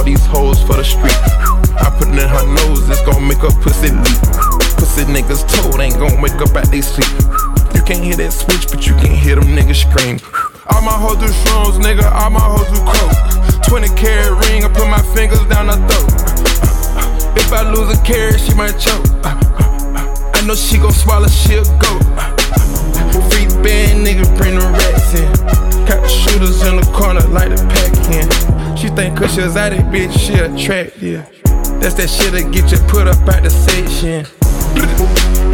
for the street. I put it in her nose, it's gon' make her pussy leak. Pussy niggas told ain't gon' wake up at they sleep. You can't hear that switch, but you can hear them niggas scream. All my hoes do shrooms, nigga, all my hoes do coke. 20 carat ring, I put my fingers down her throat. If I lose a carrot, she might choke. I know she gon' swallow, she'll go. She cause she's out it, bitch, she attractive. That's that shit that get you put up at the section.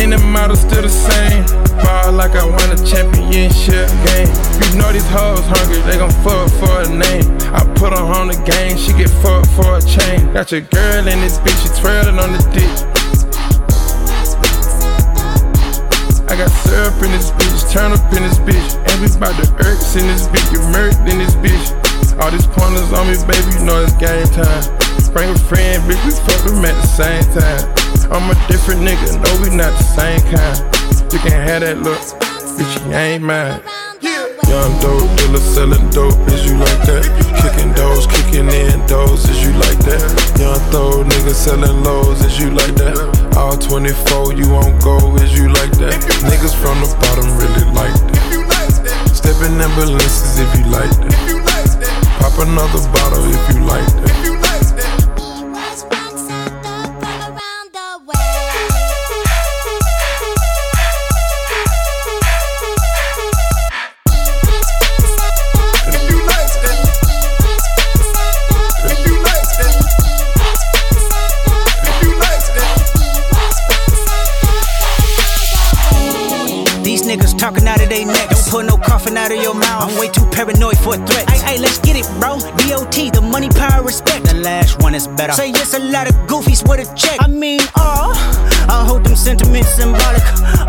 And the model still the same. Ball like I won a championship game. You know these hoes hungry, they gon' fuck for a name. I put her on the game, she get fucked for a chain. Got your girl in this bitch, she twirling on the dick. I got syrup in this bitch, turn up in this bitch. And we bout the irks in this bitch, get murked in this bitch. All these pointers on me, baby, you know it's game time. Bring a friend, bitch, we fuck them at the same time. I'm a different nigga, no, we not the same kind. You can have that look, bitch, you ain't mine. Young dope dealer selling dope, is you like that? Kicking doors, kicking in doors, is you like that? Young throw nigga selling lows, is you like that? All 24, you won't go, is you like that? Niggas from the bottom really like that. Stepping ambulances if you like that. Pop another bottle if you like that. Coffin out of your mouth. I'm way too paranoid for a threat. Hey, let's get it, bro. DOT, the money, power, respect. The last one is better. Say yes, a lot of goofies with a check. I mean, oh, I hold them sentiments symbolic.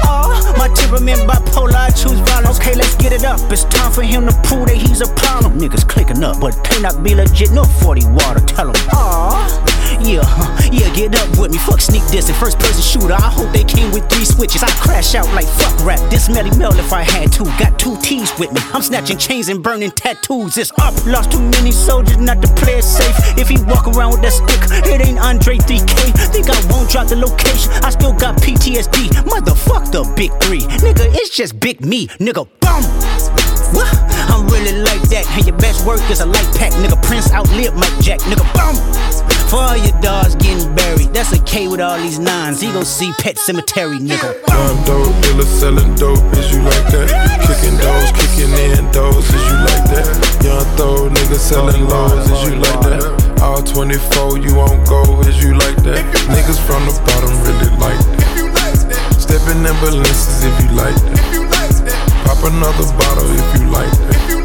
Oh, my temperament bipolar, I choose violence. Okay, let's get it up. It's time for him to prove that he's a problem. Niggas clicking up, but they not be legit. No 40 water, tell him. Oh, uh, yeah, huh, yeah, get up with me. Fuck sneak this and first person shooter. I hope they came with three switches. I crash out like fuck rap. This Melle Mel if I had to. Got two T's with me. I'm snatching chains and burning tattoos. It's up. Lost too many soldiers not to play it safe. If he walk around with that stick, it ain't Andre 3K. Think I won't drop the location. I still got PTSD. Motherfuck the big three. Nigga, it's just big me. Nigga, bum. What? I'm really like that. And your best work is a light pack. Nigga, Prince outlived Mike Jack. Nigga, bum. For all your dogs getting buried. That's a K with all these nines. He gon' see Pet Sematary, nigga. Young dope dealer selling dope, is you like that? Kicking doors, kicking in doors, is you like that? Young throw nigga selling lows, is you like that? All 24, you won't go, is you like that? Niggas from the bottom really like that. Stepping in ambulances if you like that. Pop another bottle if you like that.